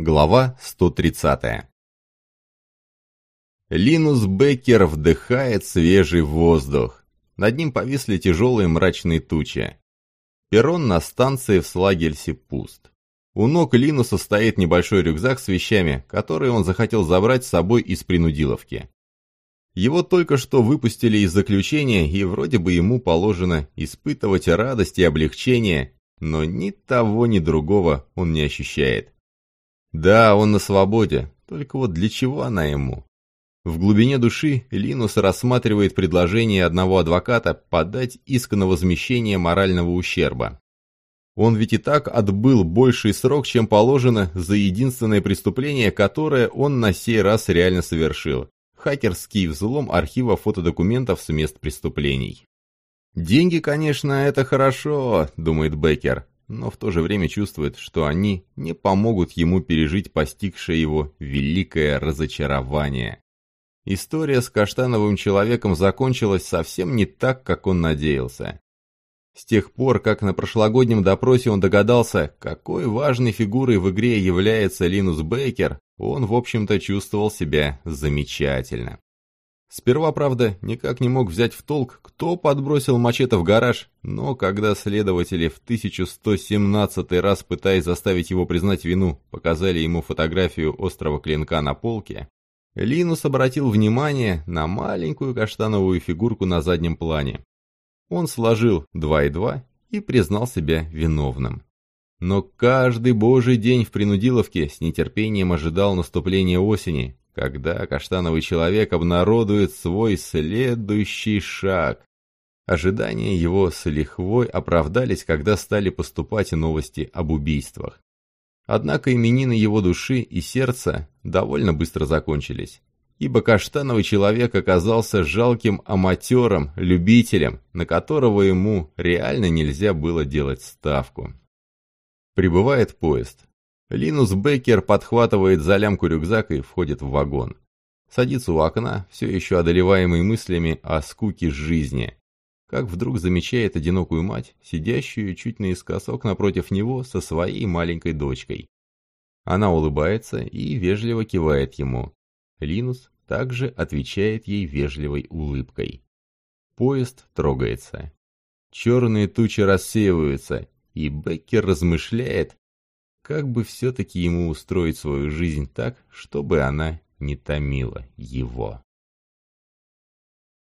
Глава 130 Линус Беккер вдыхает свежий воздух. Над ним повисли тяжелые мрачные тучи. Перрон на станции в Слагельсе пуст. У ног Линуса стоит небольшой рюкзак с вещами, которые он захотел забрать с собой из принудиловки. Его только что выпустили из заключения, и вроде бы ему положено испытывать радость и облегчение, но ни того, ни другого он не ощущает. Да, он на свободе, только вот для чего она ему? В глубине души Линус рассматривает предложение одного адвоката подать иск на возмещение морального ущерба. Он ведь и так отбыл больший срок, чем положено, за единственное преступление, которое он на сей раз реально совершил – хакерский взлом архива фотодокументов с мест преступлений. «Деньги, конечно, это хорошо», – думает Беккер, но в то же время чувствует, что они не помогут ему пережить постигшее его великое разочарование. История с каштановым человеком закончилась совсем не так, как он надеялся. С тех пор, как на прошлогоднем допросе он догадался, какой важной фигурой в игре является Линус Бейкер, он, в общем-то, чувствовал себя замечательно. Сперва, правда, никак не мог взять в толк, кто подбросил мачете в гараж, но когда следователи в 1117 раз, пытаясь заставить его признать вину, показали ему фотографию острова Клинка на полке, Линус обратил внимание на маленькую каштановую фигурку на заднем плане. Он сложил 2 и 2 и признал себя виновным. Но каждый божий день в принудиловке с нетерпением ожидал наступления осени, когда каштановый человек обнародует свой следующий шаг. Ожидания его с лихвой оправдались, когда стали поступать новости об убийствах. Однако именины его души и сердца довольно быстро закончились, ибо каштановый человек оказался жалким аматером, любителем, на которого ему реально нельзя было делать ставку. Прибывает поезд. Линус Беккер подхватывает за лямку рюкзак и входит в вагон. Садится у окна, все еще одолеваемый мыслями о скуке жизни. Как вдруг замечает одинокую мать, сидящую чуть наискосок напротив него со своей маленькой дочкой. Она улыбается и вежливо кивает ему. Линус также отвечает ей вежливой улыбкой. Поезд трогается. Черные тучи рассеиваются, и Беккер размышляет, как бы все-таки ему устроить свою жизнь так, чтобы она не томила его.